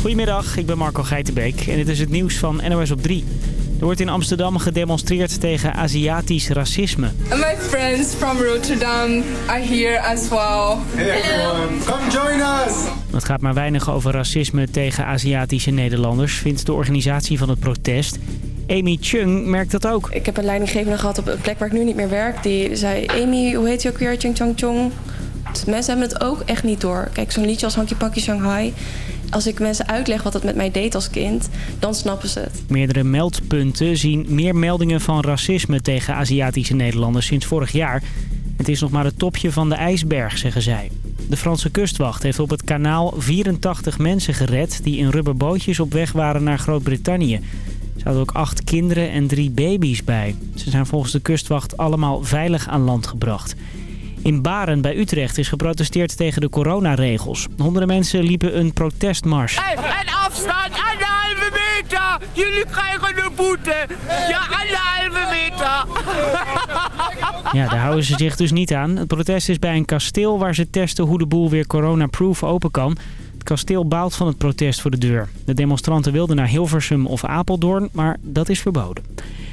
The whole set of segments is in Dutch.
Goedemiddag, ik ben Marco Geitenbeek en dit is het nieuws van NOS op 3. Er wordt in Amsterdam gedemonstreerd tegen Aziatisch racisme. And my friends from Rotterdam are here as well. Hey everyone, come join us! Het gaat maar weinig over racisme tegen Aziatische Nederlanders, vindt de organisatie van het protest. Amy Chung merkt dat ook. Ik heb een leidinggevende gehad op een plek waar ik nu niet meer werk. Die zei, Amy, hoe heet je ook weer? Ching Chong Chong. Dus mensen hebben het ook echt niet door. Kijk, zo'n liedje als Hanky Panky Shanghai. Als ik mensen uitleg wat het met mij deed als kind, dan snappen ze het. Meerdere meldpunten zien meer meldingen van racisme tegen Aziatische Nederlanders sinds vorig jaar. Het is nog maar het topje van de ijsberg, zeggen zij. De Franse kustwacht heeft op het kanaal 84 mensen gered... die in rubberbootjes op weg waren naar Groot-Brittannië. Er zaten ook acht kinderen en drie baby's bij. Ze zijn volgens de kustwacht allemaal veilig aan land gebracht. In Baren bij Utrecht is geprotesteerd tegen de coronaregels. Honderden mensen liepen een protestmars. En afstand anderhalve meter! Jullie krijgen een boete! Ja, anderhalve meter! Ja, daar houden ze zich dus niet aan. Het protest is bij een kasteel waar ze testen hoe de boel weer coronaproof open kan. Het kasteel baalt van het protest voor de deur. De demonstranten wilden naar Hilversum of Apeldoorn, maar dat is verboden.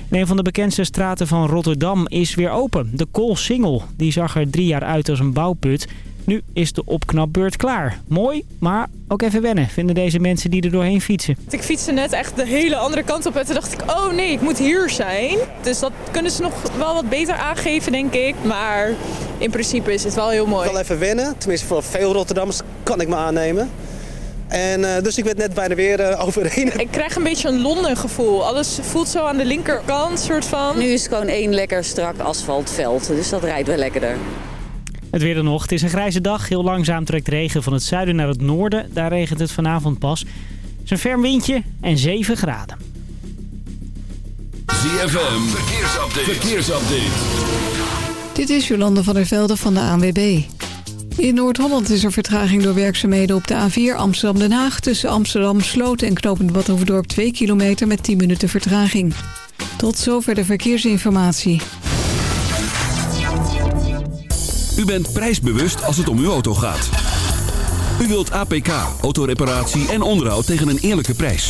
En een van de bekendste straten van Rotterdam is weer open. De Koolsingel. Die zag er drie jaar uit als een bouwput. Nu is de opknapbeurt klaar. Mooi, maar ook even wennen, vinden deze mensen die er doorheen fietsen. Ik fietste net echt de hele andere kant op en toen dacht ik, oh nee, ik moet hier zijn. Dus dat kunnen ze nog wel wat beter aangeven, denk ik. Maar in principe is het wel heel mooi. Wel even wennen, tenminste voor veel Rotterdammers kan ik me aannemen. En, uh, dus ik werd net bijna weer uh, overheen. Ik krijg een beetje een Londen gevoel. Alles voelt zo aan de linkerkant, soort van. Nu is het gewoon één lekker strak asfaltveld, dus dat rijdt wel lekkerder. Het weer dan nog. Het is een grijze dag. Heel langzaam trekt regen van het zuiden naar het noorden. Daar regent het vanavond pas. Het is een ferm windje en 7 graden. ZFM, verkeersupdate. verkeersupdate. Dit is Jolande van der Velde van de ANWB. In Noord-Holland is er vertraging door werkzaamheden op de A4 Amsterdam-Den Haag... tussen Amsterdam-Sloot en Knopend Badhoevedorp 2 kilometer met 10 minuten vertraging. Tot zover de verkeersinformatie. U bent prijsbewust als het om uw auto gaat. U wilt APK, autoreparatie en onderhoud tegen een eerlijke prijs.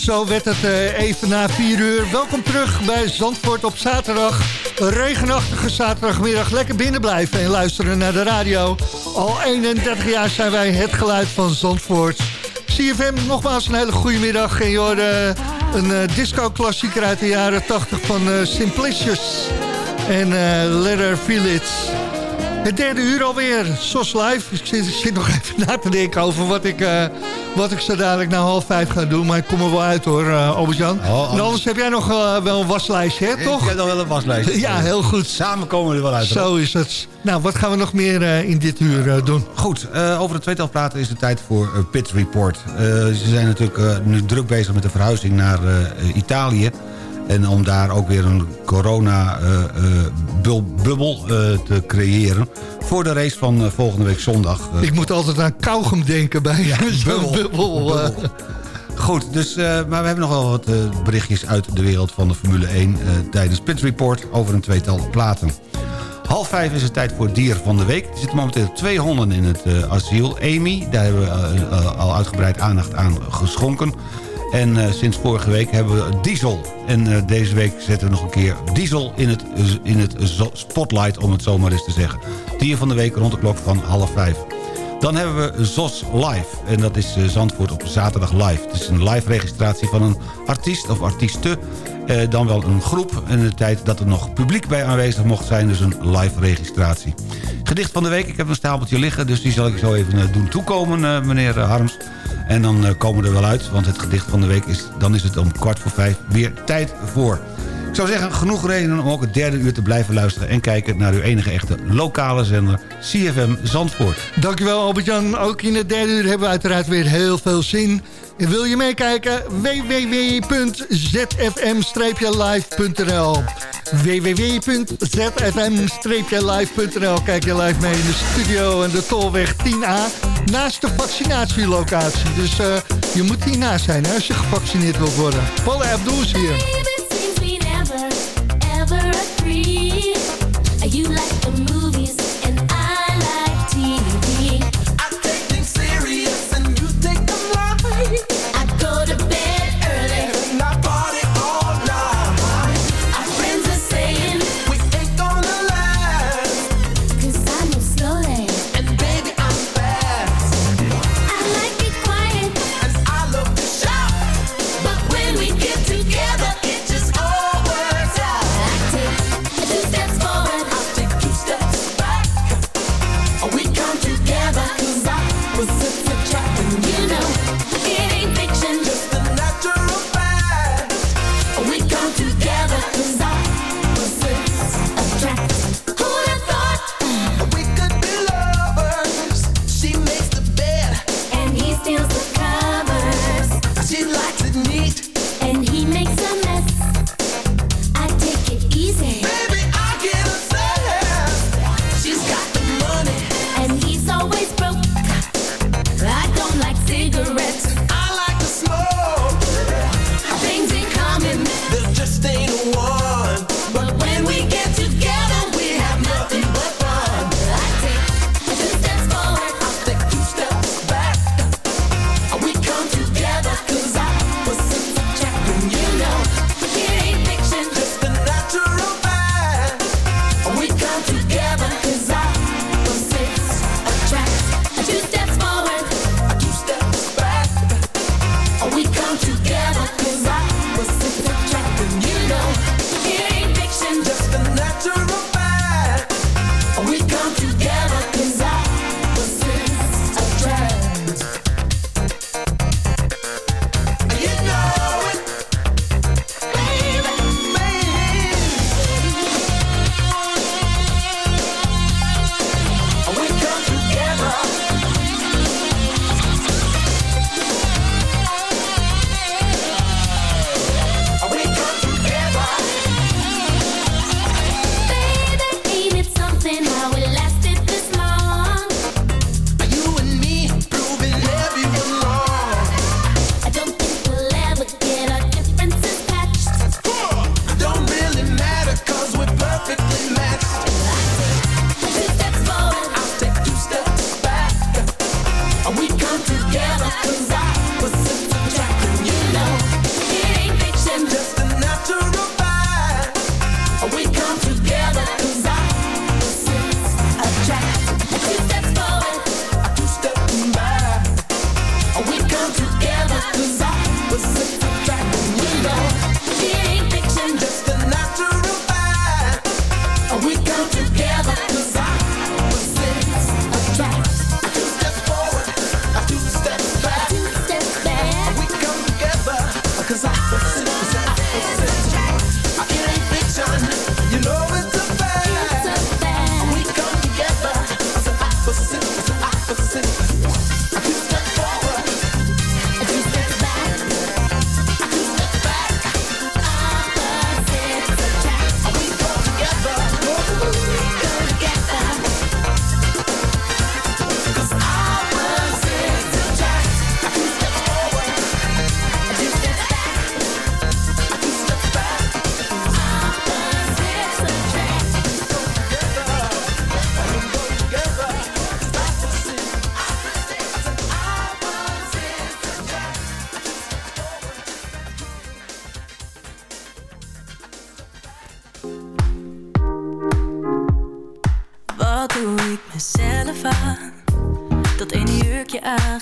Zo werd het eh, even na 4 uur. Welkom terug bij Zandvoort op zaterdag. Een regenachtige zaterdagmiddag. Lekker binnen blijven en luisteren naar de radio. Al 31 jaar zijn wij het geluid van Zandvoort. CFM, nogmaals een hele goede middag. En een eh, disco-klassieker uit de jaren 80 van eh, Simplicious. En Let Her Feel It. Het derde uur alweer, SOS Live. Ik zit, nog even na te denken over wat ik, wat ik zo dadelijk na half vijf ga doen. Maar ik kom er wel uit hoor, uh, Albert-Jan. Oh, en anders heb jij nog uh, wel een waslijstje, hè, toch? Ik heb nog wel een waslijstje. ja, heel goed. Samen komen we er wel uit. Zo is het. Nou, wat gaan we nog meer in dit uur doen? Goed, over het tweetal praten is het tijd voor Pit Report. ze zijn natuurlijk nu druk bezig met de verhuizing naar Italië. En om daar ook weer een corona-bubbel uh, uh, uh, te creëren... voor de race van volgende week zondag. Ik moet altijd aan kauwgom denken bij ja, bubbel. bubbel, bubbel. Goed, dus, maar we hebben nog wel wat berichtjes uit de wereld van de Formule 1... tijdens Pit Report over een tweetal platen. Half vijf is het tijd voor dier van de week. Er zitten momenteel twee honden in het asiel. Amy, daar hebben we al uitgebreid aandacht aan geschonken... En uh, sinds vorige week hebben we Diesel. En uh, deze week zetten we nog een keer Diesel in het, in het spotlight, om het zo maar eens te zeggen. Dier van de week rond de klok van half vijf. Dan hebben we ZOS Live. En dat is Zandvoort op zaterdag live. Het is een live registratie van een artiest of artieste. dan wel een groep. En de tijd dat er nog publiek bij aanwezig mocht zijn. Dus een live registratie. Gedicht van de week. Ik heb een stapeltje liggen. Dus die zal ik zo even doen toekomen, meneer Harms. En dan uh, komen we er wel uit, want het gedicht van de week is... dan is het om kwart voor vijf weer tijd voor. Ik zou zeggen, genoeg redenen om ook het derde uur te blijven luisteren... en kijken naar uw enige echte lokale zender, CFM Zandvoort. Dankjewel Albert-Jan. Ook in het derde uur hebben we uiteraard weer heel veel zin. En wil je meekijken? www.zfm-live.nl www.zfm-live.nl Kijk je live mee in de studio en de Tolweg 10A... naast de vaccinatielocatie. Dus uh, je moet hiernaast zijn als je gevaccineerd wilt worden. Paul Abdul hier.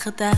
gedaan.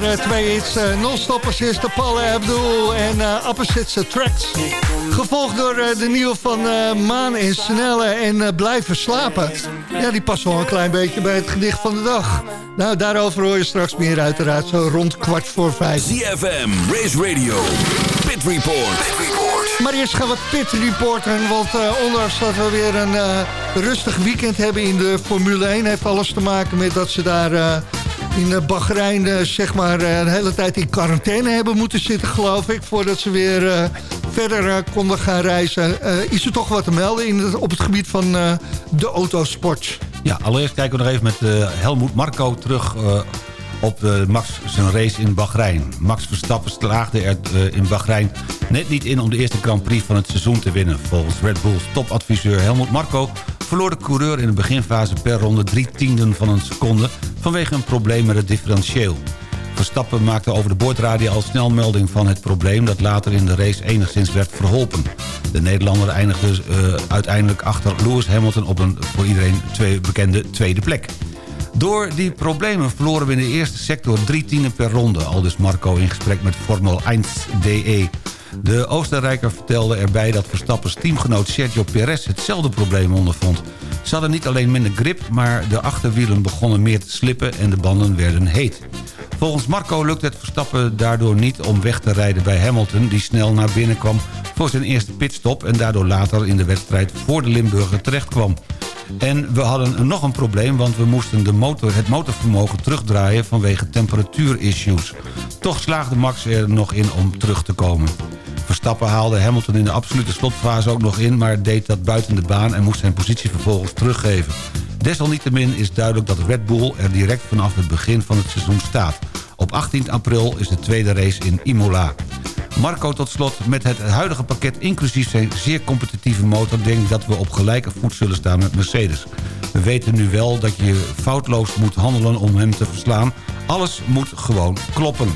Waren twee hits. eh, Non-stop assist, Paul Abdul en eh Opposites Attracts. Gevolgd door eh, de nieuwe van eh, Maan en Snelle en eh, Blijven Slapen. Ja, die past wel een klein beetje bij het gedicht van de dag. Nou, daarover hoor je straks meer uiteraard, zo rond kwart voor vijf. ZFM, Race Radio, Pit Report. Maar eerst gaan we pit reporten, want eh, ondanks dat we weer een eh, rustig weekend hebben in de Formule 1... heeft alles te maken met dat ze daar eh, in eh, Bahrein eh, zeg maar eh, een hele tijd in quarantaine hebben moeten zitten, geloof ik... voordat ze weer eh, verder konden gaan reizen. Is er toch wat te melden in op het gebied van de autosport? Ja, allereerst kijken we nog even met Helmoet Marco terug op Max zijn race in Bahrein. Max Verstappen slaagde er in Bahrein net niet in om de eerste Grand Prix van het seizoen te winnen. Volgens Red Bulls topadviseur Helmoet Marco verloor de coureur in de beginfase per ronde drie tienden van een seconde vanwege een probleem met het differentieel. Verstappen maakte over de boordradio al snel melding van het probleem... dat later in de race enigszins werd verholpen. De Nederlander eindigde eh, uiteindelijk achter Lewis Hamilton... op een voor iedereen twee bekende tweede plek. Door die problemen verloren we in de eerste sector drie tienden per ronde. Aldus Marco in gesprek met Formule 1 DE. De Oostenrijker vertelde erbij dat Verstappens teamgenoot Sergio Perez hetzelfde probleem ondervond. Ze hadden niet alleen minder grip, maar de achterwielen begonnen meer te slippen en de banden werden heet. Volgens Marco lukte het Verstappen daardoor niet om weg te rijden bij Hamilton... die snel naar binnen kwam voor zijn eerste pitstop... en daardoor later in de wedstrijd voor de Limburger terechtkwam. En we hadden nog een probleem, want we moesten de motor, het motorvermogen terugdraaien... vanwege temperatuurissues. Toch slaagde Max er nog in om terug te komen. Verstappen haalde Hamilton in de absolute slotfase ook nog in... maar deed dat buiten de baan en moest zijn positie vervolgens teruggeven. Desalniettemin is duidelijk dat Red Bull er direct vanaf het begin van het seizoen staat. Op 18 april is de tweede race in Imola. Marco tot slot, met het huidige pakket inclusief zijn zeer competitieve motor... denk ik dat we op gelijke voet zullen staan met Mercedes. We weten nu wel dat je foutloos moet handelen om hem te verslaan. Alles moet gewoon kloppen.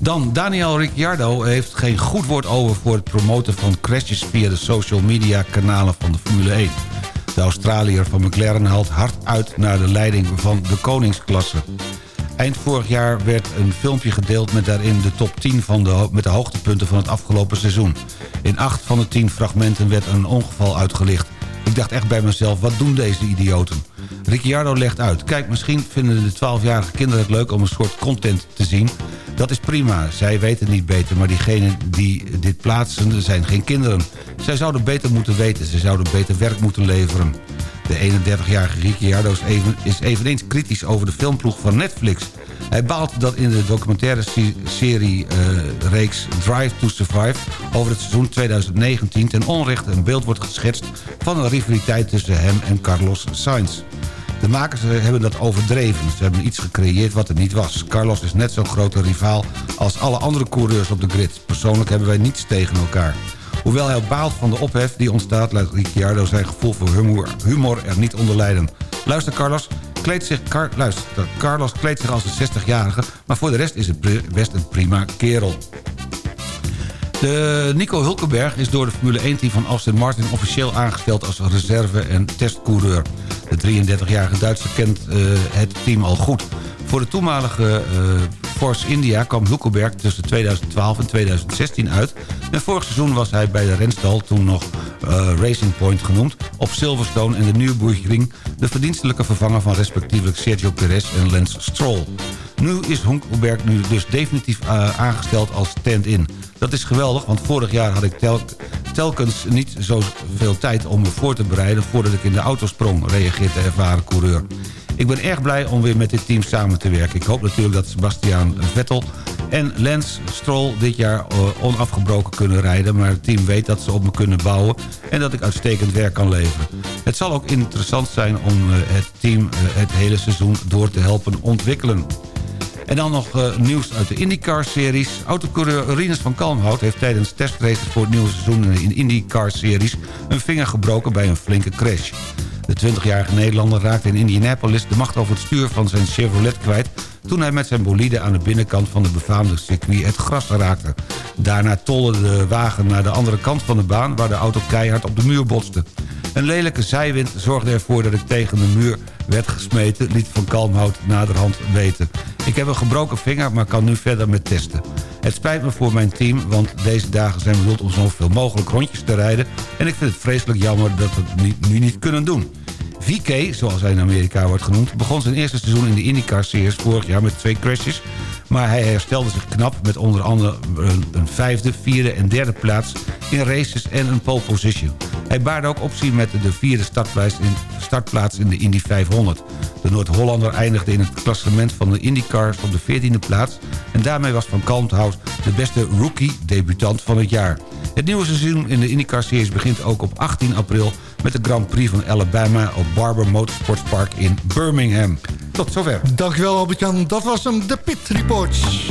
Dan, Daniel Ricciardo heeft geen goed woord over voor het promoten van crashes via de social media kanalen van de Formule 1. De Australiër van McLaren haalt hard uit naar de leiding van de koningsklasse. Eind vorig jaar werd een filmpje gedeeld met daarin de top 10 van de, met de hoogtepunten van het afgelopen seizoen. In acht van de 10 fragmenten werd een ongeval uitgelicht. Ik dacht echt bij mezelf, wat doen deze idioten? Ricciardo legt uit. Kijk, misschien vinden de 12-jarige kinderen het leuk om een soort content te zien. Dat is prima, zij weten niet beter, maar diegenen die dit plaatsen zijn geen kinderen. Zij zouden beter moeten weten, ze zouden beter werk moeten leveren. De 31-jarige Ricciardo is, even, is eveneens kritisch over de filmploeg van Netflix. Hij baalt dat in de documentaire se- serie eh, reeks Drive to Survive... over het seizoen 2019 ten onrechte een beeld wordt geschetst... van een rivaliteit tussen hem en Carlos Sainz. De makers eh, hebben dat overdreven. Ze hebben iets gecreëerd wat er niet was. Carlos is net zo'n grote rivaal als alle andere coureurs op de grid. Persoonlijk hebben wij niets tegen elkaar. Hoewel hij baalt van de ophef die ontstaat... laat Ricciardo zijn gevoel voor humor, humor er niet onder lijden. Luister Carlos, kleedt zich, luister, Carlos kleedt zich als een 60-jarige... maar voor de rest is het best een prima kerel. De Nico Hulkenberg is door de Formule 1-team van Aston Martin... officieel aangesteld als reserve- en testcoureur. De 33-jarige Duitser kent eh, het team al goed. Voor de toenmalige eh, Force India kwam Hulkenberg tussen 2012 en 2016 uit... en vorig seizoen was hij bij de renstal, toen nog eh, Racing Point genoemd... op Silverstone en de Nürburgring... de verdienstelijke vervanger van respectievelijk Sergio Perez en Lance Stroll. Nu is Hulkenberg nu dus definitief eh, aangesteld als stand-in. Dat is geweldig, want vorig jaar had ik tel- telkens niet zoveel tijd om me voor te bereiden... voordat ik in de auto sprong, reageert de ervaren coureur. Ik ben erg blij om weer met dit team samen te werken. Ik hoop natuurlijk dat Sebastian Vettel en Lance Stroll dit jaar eh, onafgebroken kunnen rijden... maar het team weet dat ze op me kunnen bouwen en dat ik uitstekend werk kan leveren. Het zal ook interessant zijn om eh, het team eh, het hele seizoen door te helpen ontwikkelen. En dan nog nieuws uit de IndyCar-series. Autocoureur Rinus van Kalmhout heeft tijdens testraces voor het nieuwe seizoen in de IndyCar-series... een vinger gebroken bij een flinke crash. De 20-jarige Nederlander raakte in Indianapolis de macht over het stuur van zijn Chevrolet kwijt... toen hij met zijn bolide aan de binnenkant van de befaamde circuit het gras raakte. Daarna tolde de wagen naar de andere kant van de baan... waar de auto keihard op de muur botste. Een lelijke zijwind zorgde ervoor dat ik tegen de muur werd gesmeten... liet Van Kalmhout naderhand weten. Ik heb een gebroken vinger, maar kan nu verder met testen. Het spijt me voor mijn team, want deze dagen zijn bedoeld om zoveel mogelijk rondjes te rijden... en ik vind het vreselijk jammer dat we het nu- nu niet kunnen doen. VK, zoals hij in Amerika wordt genoemd... begon zijn eerste seizoen in de IndyCar Series vorig jaar met twee crashes... maar hij herstelde zich knap met onder andere een, vijfde, vierde en derde plaats... in races en een pole position. Hij baarde ook optie met de vierde startplaats in, de Indy 500. De Noord-Hollander eindigde in het klassement van de IndyCars op de 14e plaats... en daarmee was Van Kalmthout de beste rookie-debutant van het jaar. Het nieuwe seizoen in de IndyCar Series begint ook op 18 april... met de Grand Prix van Alabama op Barber Motorsports Park in Birmingham. Tot zover. Dankjewel Albert-Jan. Dat was hem, de Pit Reports.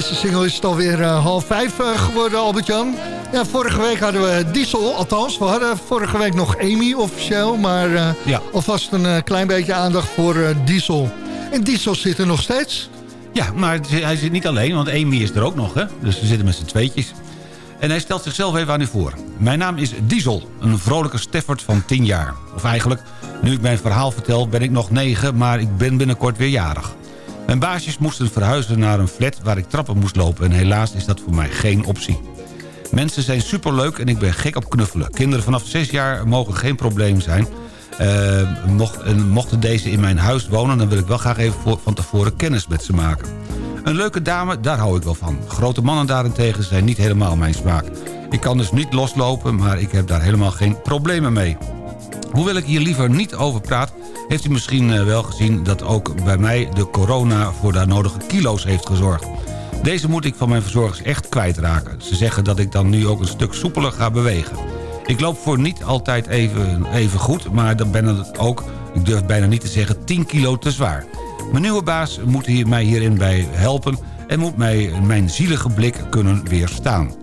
Deze single is het alweer eh, half vijf eh, geworden, Albert-Jan. Ja, vorige week hadden we Diesel, althans, we hadden vorige week nog Amy officieel. Maar eh, Ja. alvast een klein beetje aandacht voor Diesel. En Diesel zit er nog steeds. Ja, maar hij zit niet alleen, want Amy is er ook nog. Hè? Dus we zitten met z'n tweetjes. En hij stelt zichzelf even aan u voor. Mijn naam is Diesel, een vrolijke Stafford van 10 jaar. Of eigenlijk, nu ik mijn verhaal vertel, ben ik nog 9, maar ik ben binnenkort weer jarig. Mijn baasjes moesten verhuizen naar een flat waar ik trappen moest lopen... en helaas is dat voor mij geen optie. Mensen zijn superleuk en ik ben gek op knuffelen. Kinderen vanaf 6 jaar mogen geen probleem zijn. Eh, mocht, en mochten deze in mijn huis wonen... dan wil ik wel graag even van tevoren kennis met ze maken. Een leuke dame, daar hou ik wel van. Grote mannen daarentegen zijn niet helemaal mijn smaak. Ik kan dus niet loslopen, maar ik heb daar helemaal geen problemen mee. Hoewel ik hier liever niet over praat... heeft u misschien eh, wel gezien dat ook bij mij de corona... voor de nodige kilo's heeft gezorgd. Deze moet ik van mijn verzorgers echt kwijtraken. Ze zeggen dat ik dan nu ook een stuk soepeler ga bewegen. Ik loop voor niet altijd even, even goed, maar dan ben het ook... ik durf bijna niet te zeggen 10 kilo te zwaar. Mijn nieuwe baas moet hier, mij hierin bij helpen... en moet mij mijn zielige blik kunnen weerstaan.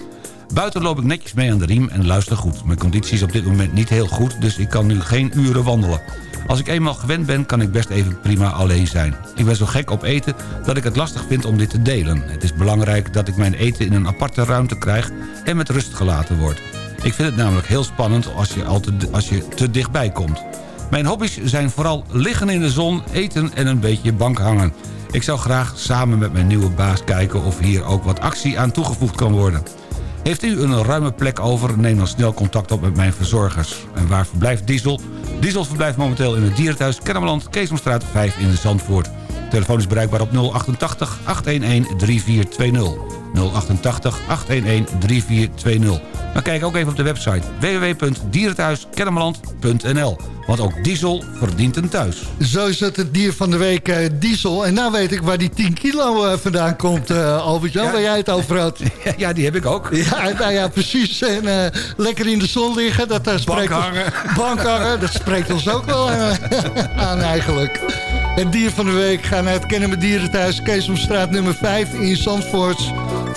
Buiten loop ik netjes mee aan de riem en luister goed. Mijn conditie is op dit moment niet heel goed, dus ik kan nu geen uren wandelen. Als ik eenmaal gewend ben, kan ik best even prima alleen zijn. Ik ben zo gek op eten dat ik het lastig vind om dit te delen. Het is belangrijk dat ik mijn eten in een aparte ruimte krijg en met rust gelaten word. Ik vind het namelijk heel spannend als je, al te, als je te dichtbij komt. Mijn hobby's zijn vooral liggen in de zon, eten en een beetje bank hangen. Ik zou graag samen met mijn nieuwe baas kijken of hier ook wat actie aan toegevoegd kan worden. Heeft u een ruime plek over, neem dan snel contact op met mijn verzorgers. En waar verblijft Diesel? Diesel verblijft momenteel in het dierenthuis Kennemerland, Keesomstraat 5 in Zandvoort. Telefoon is bereikbaar op 088 811 3420. 088 811 3420. Maar kijk ook even op de website www.dierenthuiskennemerland.nl. Want ook Diesel verdient een thuis. Zo is het het dier van de week, eh, Diesel. En nou weet ik waar die 10 kilo eh, vandaan komt, eh Albert-Jan, waar jij het over had. Ja, die heb ik ook. Ja, nou ja, precies. En lekker in de zon liggen. Dat, eh, spreekt ons- hangen. Bank hangen, dat spreekt ons ook wel aan eigenlijk. Het dier van de week gaat naar het Kennemer Dierenthuis... Keesomstraat nummer 5 in Zandvoort.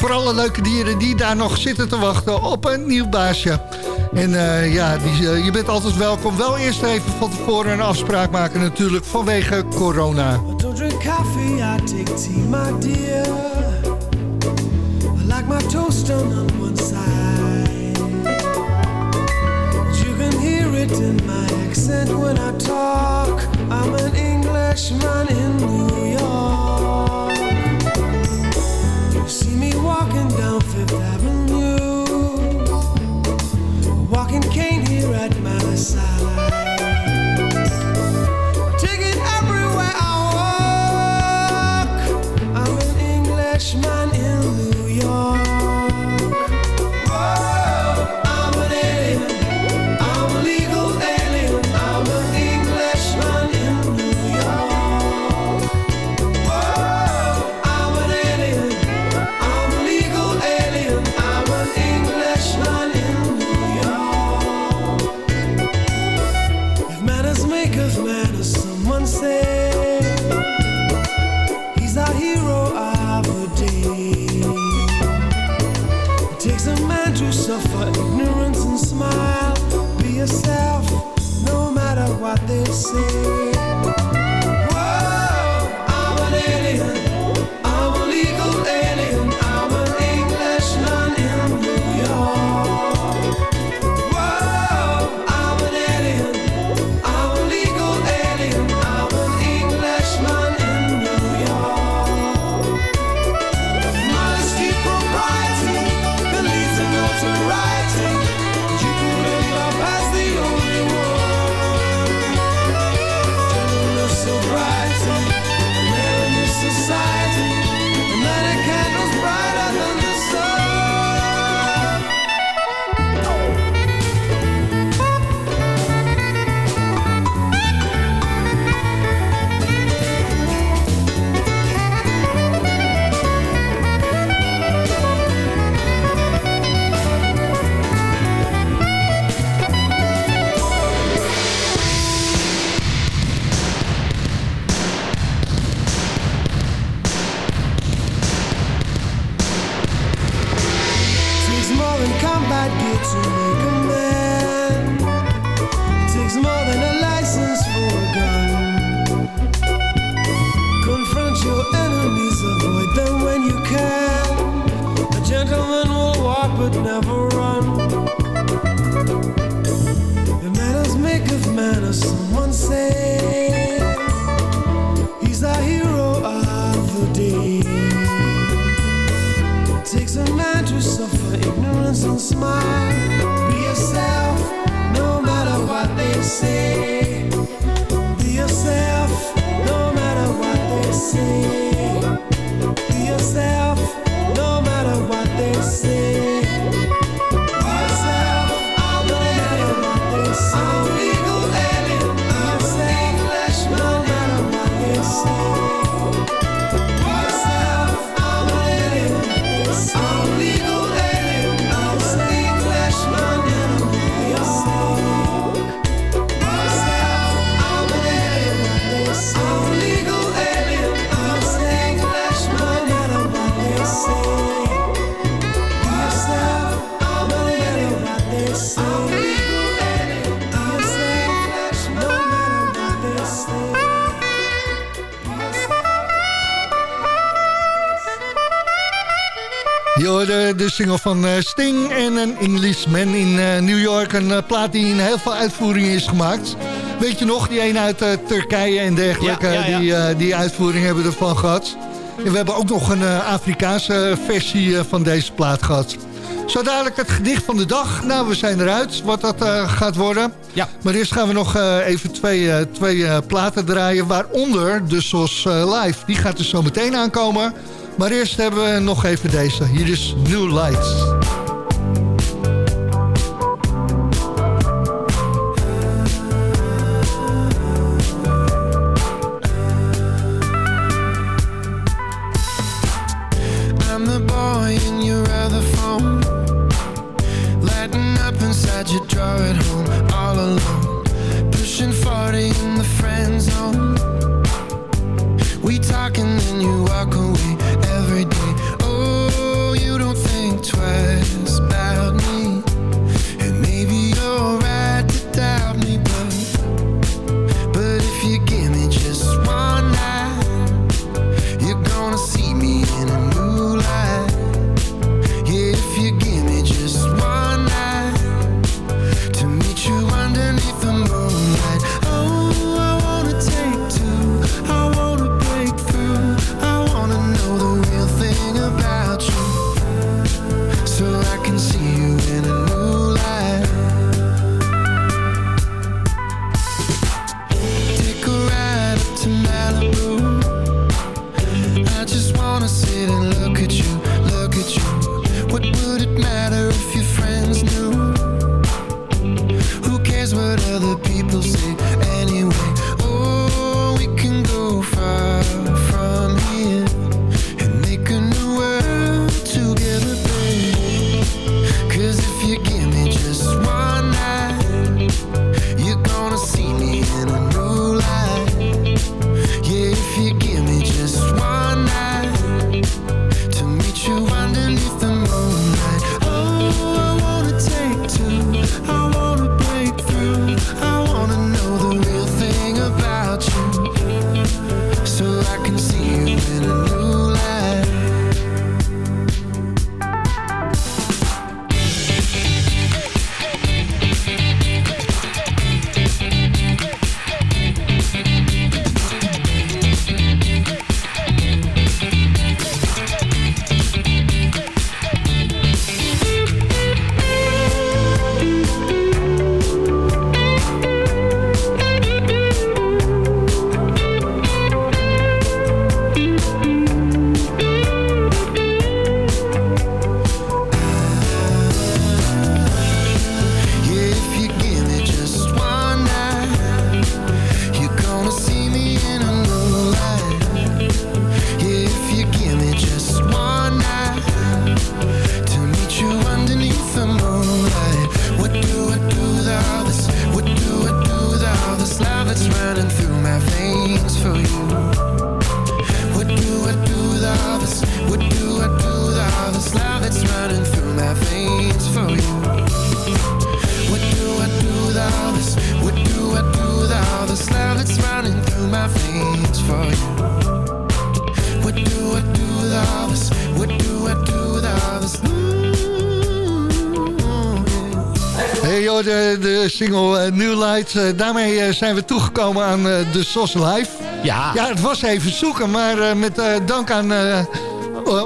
Voor alle leuke dieren die daar nog zitten te wachten op een nieuw baasje. En eh, ja, die, eh, je bent altijd welkom. Wel eerst even van tevoren een afspraak maken natuurlijk vanwege corona. Don't drink coffee, I take tea, my dear. I like my toast on one side. You can hear it in my accent when I talk. I'm an Englishman in New York. Walking down Fifth Avenue. Walking cane here at my side. see. single van eh, Sting en een Englishman in eh, New York. Een eh, plaat die in heel veel uitvoeringen is gemaakt. Weet je nog, die een uit Turkije en dergelijke. Die, die uitvoering hebben we ervan gehad. En we hebben ook nog een Afrikaanse versie van deze plaat gehad. Zo dadelijk het gedicht van de dag. Nou, we zijn eruit wat dat gaat worden. Ja. Maar eerst gaan we nog even twee, twee platen draaien. Waaronder de SOS Live. Die gaat dus zo meteen aankomen. Maar eerst hebben we nog even deze. Hier is New Lights. Single eh, New Light. eh, daarmee eh, zijn we toegekomen aan de SOS Live. Ja. Ja, het was even zoeken, maar met dank aan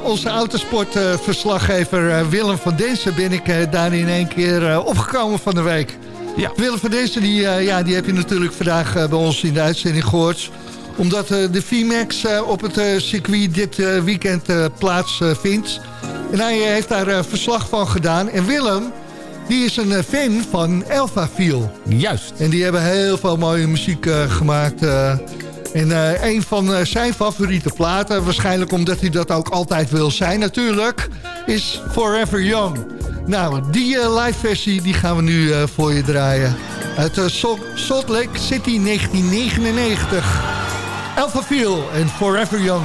onze autosportverslaggever Willem van Densen... ben ik daar in één keer opgekomen van de week. Ja. Willem van Densen, die, ja, die heb je natuurlijk vandaag bij ons in de uitzending gehoord omdat de VMAX op het circuit dit weekend plaatsvindt. en hij heeft daar verslag van gedaan. En Willem, die is een eh, fan van Elfa Feel. Juist. En die hebben heel veel mooie muziek eh, gemaakt. eh. en een van zijn favoriete platen, waarschijnlijk omdat hij dat ook altijd wil zijn natuurlijk, is Forever Young. Nou, die live versie die gaan we nu voor je draaien. Uit eh, Salt, Salt Lake City 1999. Alpha Feel en Forever Young.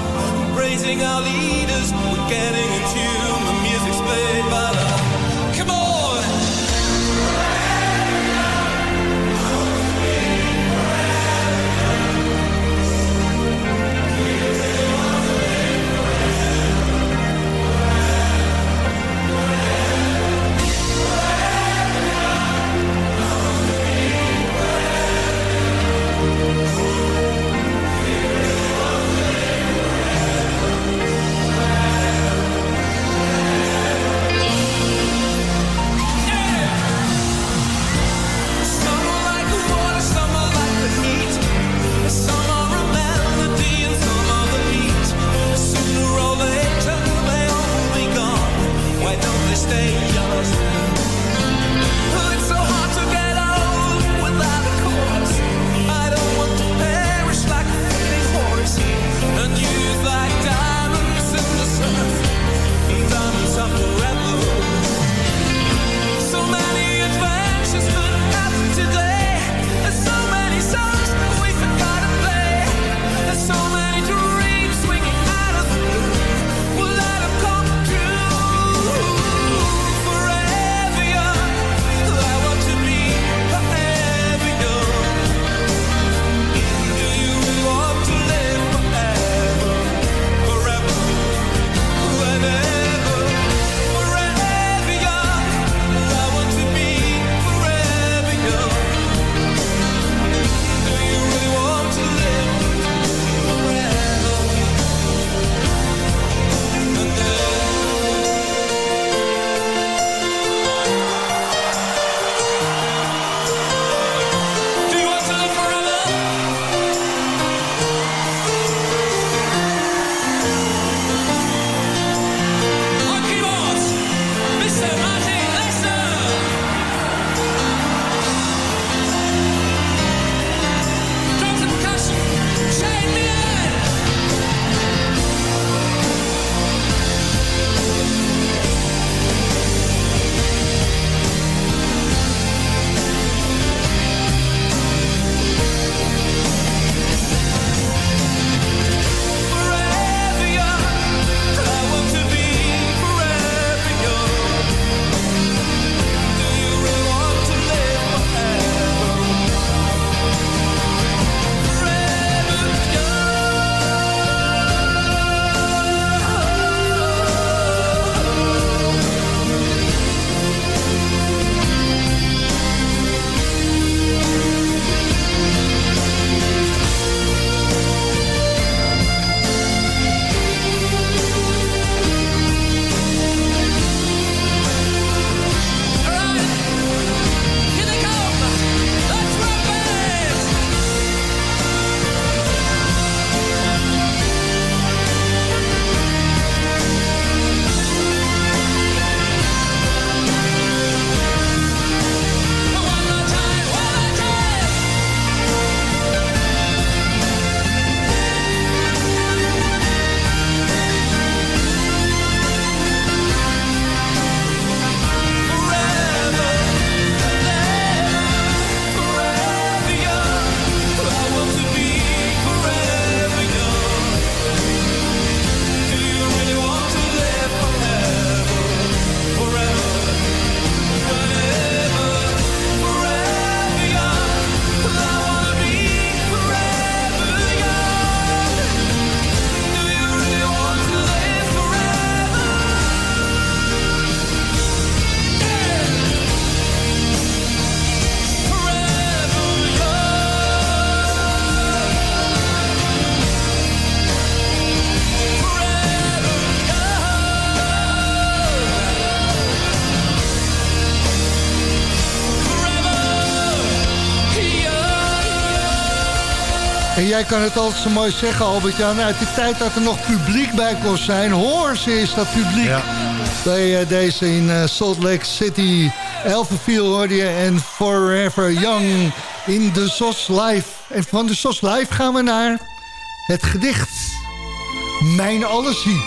Our leaders, we're getting in tune. Jij kan het altijd zo mooi zeggen, Albert-Jan. Uit de tijd dat er nog publiek bij kon zijn. Hoor ze is dat publiek. Ja. Bij eh, deze in eh, Salt Lake City. Elfenviel hoorde je en Forever Young in de SOS Live. En van de SOS Live gaan we naar het gedicht. Mijn Allesie.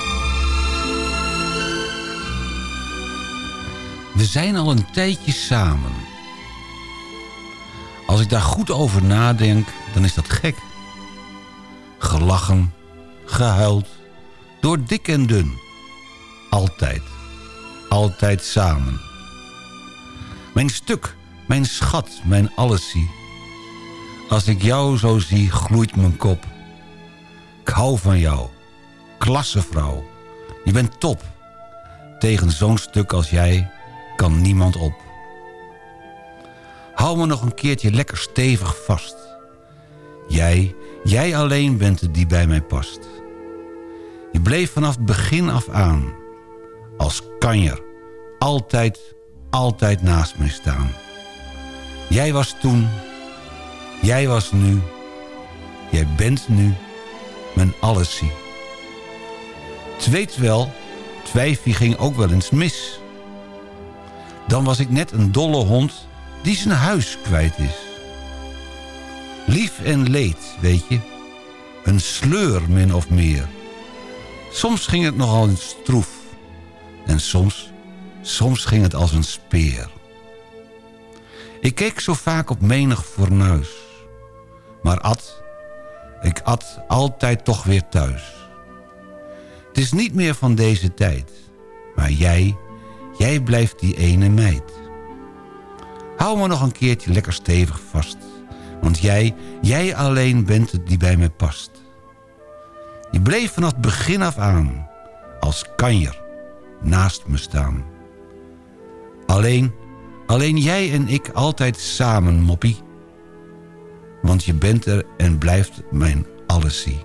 We zijn al een tijdje samen. Als ik daar goed over nadenk, dan is dat gek. Gelachen, gehuild, door dik en dun. Altijd, altijd samen. Mijn stuk, mijn schat, mijn allesie. Als ik jou zo zie, gloeit mijn kop. Ik hou van jou, klassevrouw. Je bent top. Tegen zo'n stuk als jij kan niemand op. Hou me nog een keertje lekker stevig vast. Jij, jij alleen bent het die bij mij past. Je bleef vanaf begin af aan. Als kanjer. Altijd, altijd naast mij staan. Jij was toen. Jij was nu. Jij bent nu. Mijn allesie. Het weet wel, twijfie ging ook wel eens mis. Dan was ik net een dolle hond die zijn huis kwijt is. Lief en leed, weet je. Een sleur min of meer. Soms ging het nogal eens stroef. En soms, soms ging het als een speer. Ik keek zo vaak op menig fornuis. Maar at, ik at altijd toch weer thuis. Het is niet meer van deze tijd. Maar jij, jij blijft die ene meid. Hou me nog een keertje lekker stevig vast. Want jij, jij alleen bent het die bij mij past. Je bleef vanaf het begin af aan. Als kanjer naast me staan. Alleen, alleen jij en ik altijd samen, moppie. Want je bent er en blijft mijn allesie.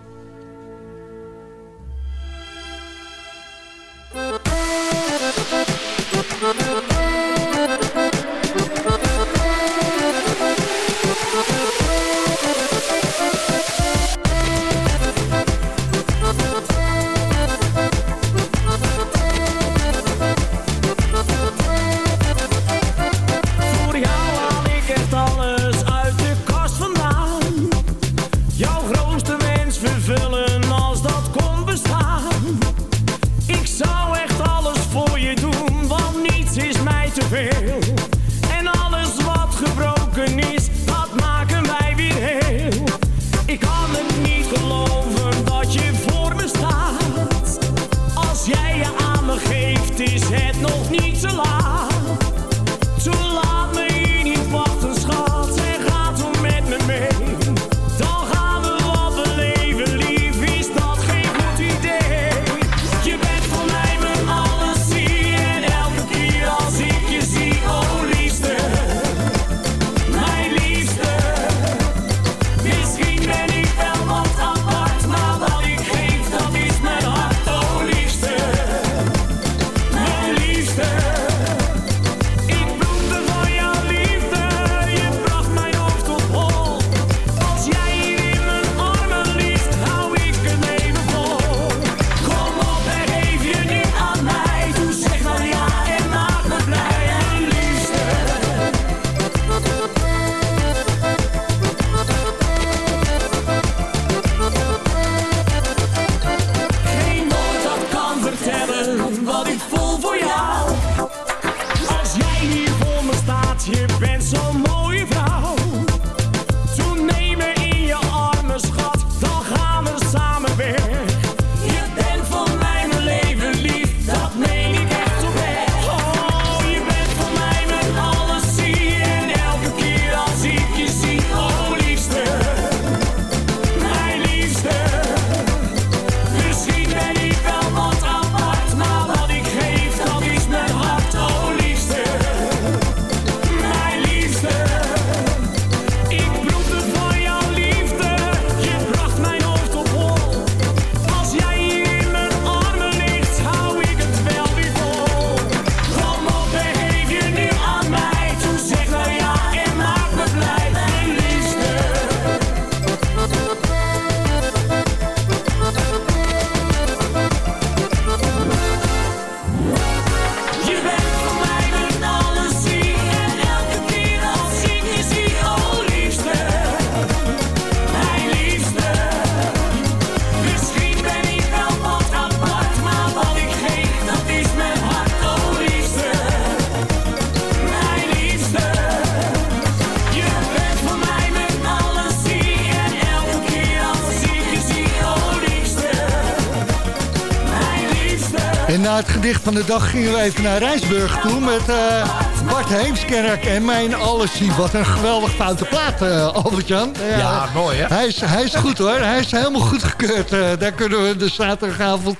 Gedicht van de dag gingen we even naar Rijsburg toe met eh, Bart Heemskerk en mijn Allesie. Wat een geweldig foute plaat, eh, Albert-Jan. Ja, mooi, hè? Hij is, hij is goed hoor, hij is helemaal goed gekeurd. Eh, daar kunnen we de zaterdagavond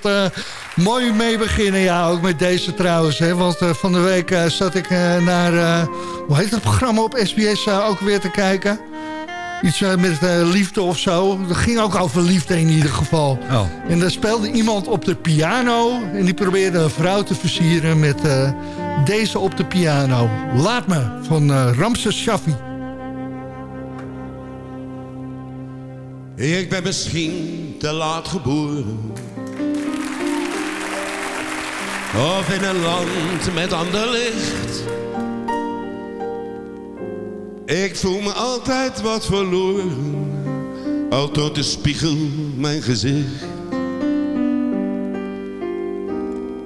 mooi mee beginnen. Ja, ook met deze trouwens. Hè, want van de week zat ik naar, hoe heet dat programma op SBS ook weer te kijken? Iets eh, met eh, liefde of zo. Dat ging ook over liefde in ieder geval. Oh. En daar speelde iemand op de piano. En die probeerde een vrouw te versieren met eh, deze op de piano. Laat me, van eh, Ramses Shaffi. Ik ben misschien te laat geboren. Of in een land met ander licht. Ik voel me altijd wat verloren. Al tot de spiegel mijn gezicht.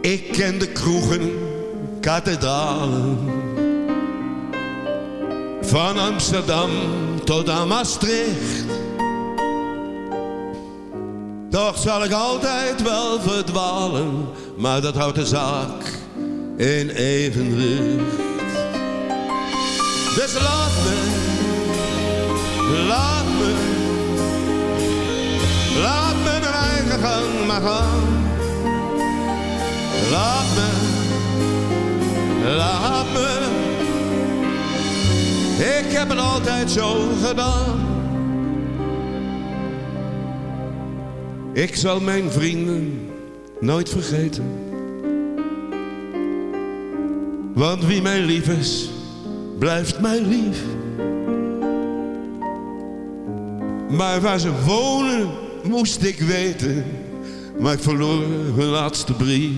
Ik ken de kroegen, kathedralen. Van Amsterdam tot aan Maastricht. Toch zal ik altijd wel verdwalen, maar dat houdt de zaak in evenwicht. Dus laat me, laat me, laat me mijn eigen gang maar gaan. Laat me, laat me, ik heb het altijd zo gedaan. Ik zal mijn vrienden nooit vergeten. Want wie mij lief is, blijft mij lief. Maar waar ze wonen, moest ik weten. Maar ik verloor hun laatste brief.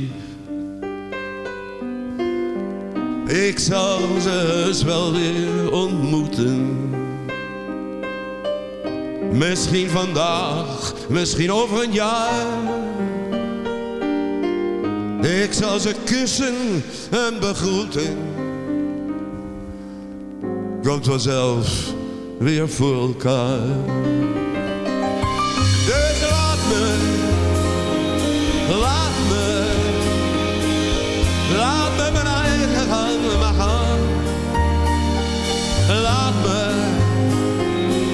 Ik zal ze heus wel weer ontmoeten. Misschien vandaag, misschien over een jaar. Ik zal ze kussen en begroeten. Komt vanzelf weer voor elkaar. Dus laat me, laat me, laat me mijn eigen gang maar gaan. Laat me,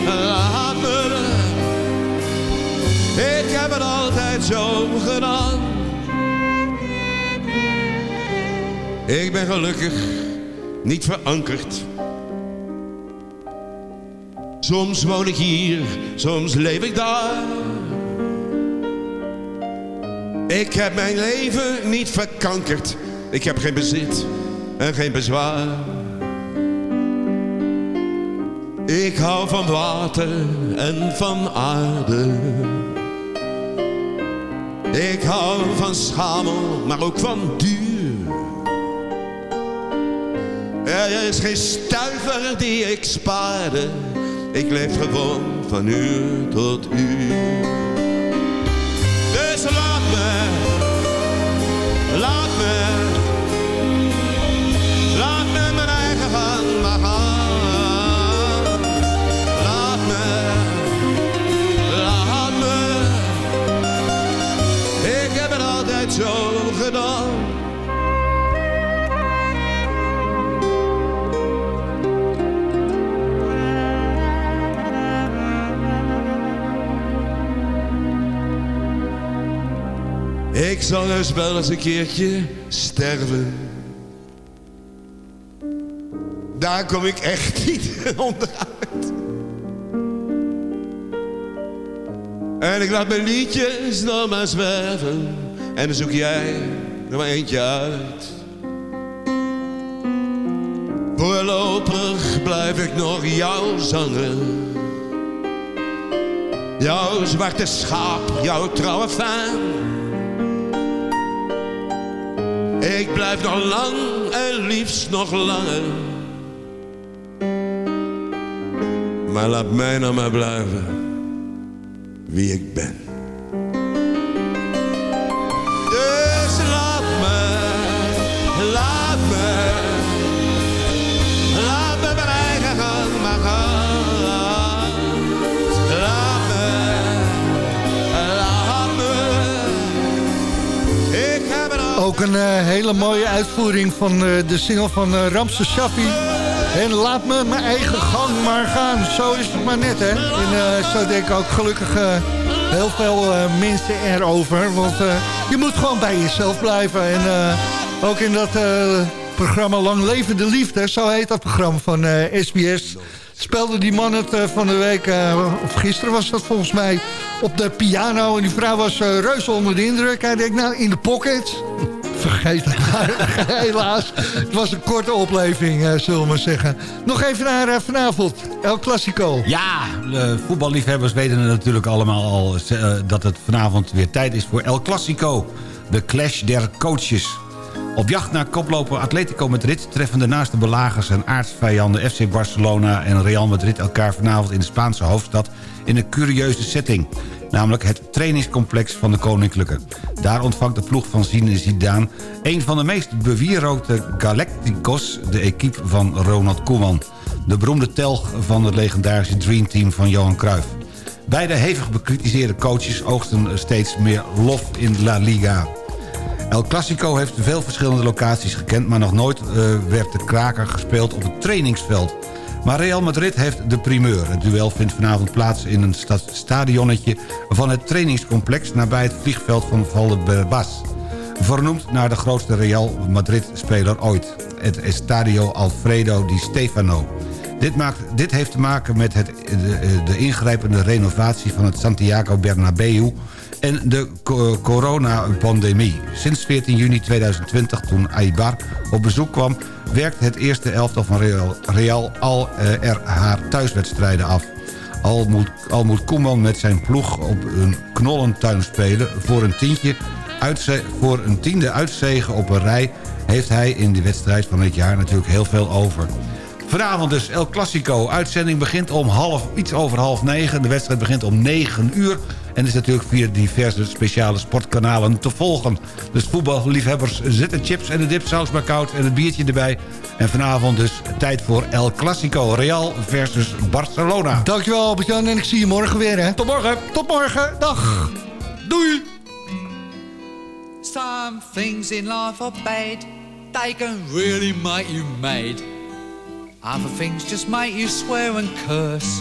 laat me. Ik heb het altijd zo gedaan. Ik ben gelukkig niet verankerd. Soms woon ik hier, soms leef ik daar. Ik heb mijn leven niet verkankerd. Ik heb geen bezit en geen bezwaar. Ik hou van water en van aarde. Ik hou van schamel, maar ook van duur. Er is geen stuiver die ik spaarde. Ik leef gewoon van uur tot uur. Ik zal heus wel eens een keertje sterven. Daar kom ik echt niet onderuit. En ik laat mijn liedjes nog maar zwerven. En dan zoek jij er maar eentje uit. Voorlopig blijf ik nog jouw zanger. Jouw zwarte schaap, jouw trouwe fan. Ik blijf nog lang en liefst nog langer. Maar laat mij nou maar blijven wie ik ben. Een eh, hele mooie uitvoering van eh, de single van uh, Ramse Shaffi. En laat me mijn eigen gang maar gaan. Zo is het maar net, hè. En eh, zo denken ook gelukkig eh, heel veel eh, mensen erover. Want eh, je moet gewoon bij jezelf blijven. En eh, ook in dat eh, programma Lang Leven de Liefde, zo heet dat programma van eh, SBS... speelde die man het eh, van de week, eh, of gisteren was dat volgens mij, op de piano. En die vrouw was eh, reuze onder de indruk. Hij denkt, nou, in de pocket. Maar, helaas. Het was een korte opleving, eh, zullen we maar zeggen. Nog even naar eh, vanavond, El Clasico. Ja, de voetballiefhebbers weten natuurlijk allemaal al... eh, dat het vanavond weer tijd is voor El Clasico. De clash der coaches. Op jacht naar koploper Atletico Madrid... treffen de naaste belagers en aardsvijanden FC Barcelona en Real Madrid... elkaar vanavond in de Spaanse hoofdstad in een curieuze setting. Namelijk het trainingscomplex van de Koninklijke. Daar ontvangt de ploeg van Zine Zidane... een van de meest bewierookte Galacticos... de equipe van Ronald Koeman. De beroemde telg van het legendarische Dream Team van Johan Cruijff. Beide hevig bekritiseerde coaches oogsten steeds meer lof in La Liga. El Clasico heeft veel verschillende locaties gekend... maar nog nooit eh, werd de kraker gespeeld op het trainingsveld. Maar Real Madrid heeft de primeur. Het duel vindt vanavond plaats in een sta stadionnetje... van het trainingscomplex nabij het vliegveld van Valdebebas. Vernoemd naar de grootste Real Madrid-speler ooit. Het Estadio Alfredo Di Stefano. Dit, maakt, dit heeft te maken met het, de, de ingrijpende renovatie van het Santiago Bernabeu en de co- coronapandemie. Sinds 14 juni 2020, toen Aibar op bezoek kwam... werkt het eerste elftal van Real, Real al eh, er haar thuiswedstrijden af. Al moet, al moet Koeman met zijn ploeg op een knollentuin spelen... voor een, tientje voor een tiende uitzegen op een rij... heeft hij in de wedstrijd van dit jaar natuurlijk heel veel over. Vanavond dus El Clasico. Uitzending begint om half, iets over half negen. De wedstrijd begint om negen uur. En is natuurlijk via diverse speciale sportkanalen te volgen. Dus voetballiefhebbers zetten chips en de dipsaus maar koud en het biertje erbij. En vanavond dus tijd voor El Clasico. Real versus Barcelona. Dankjewel Albert-Jan en ik zie je morgen weer, hè. Tot morgen. Tot morgen. Dag. Doei. Some things in life are bad. They can really make you mad. Other things just make you swear and curse.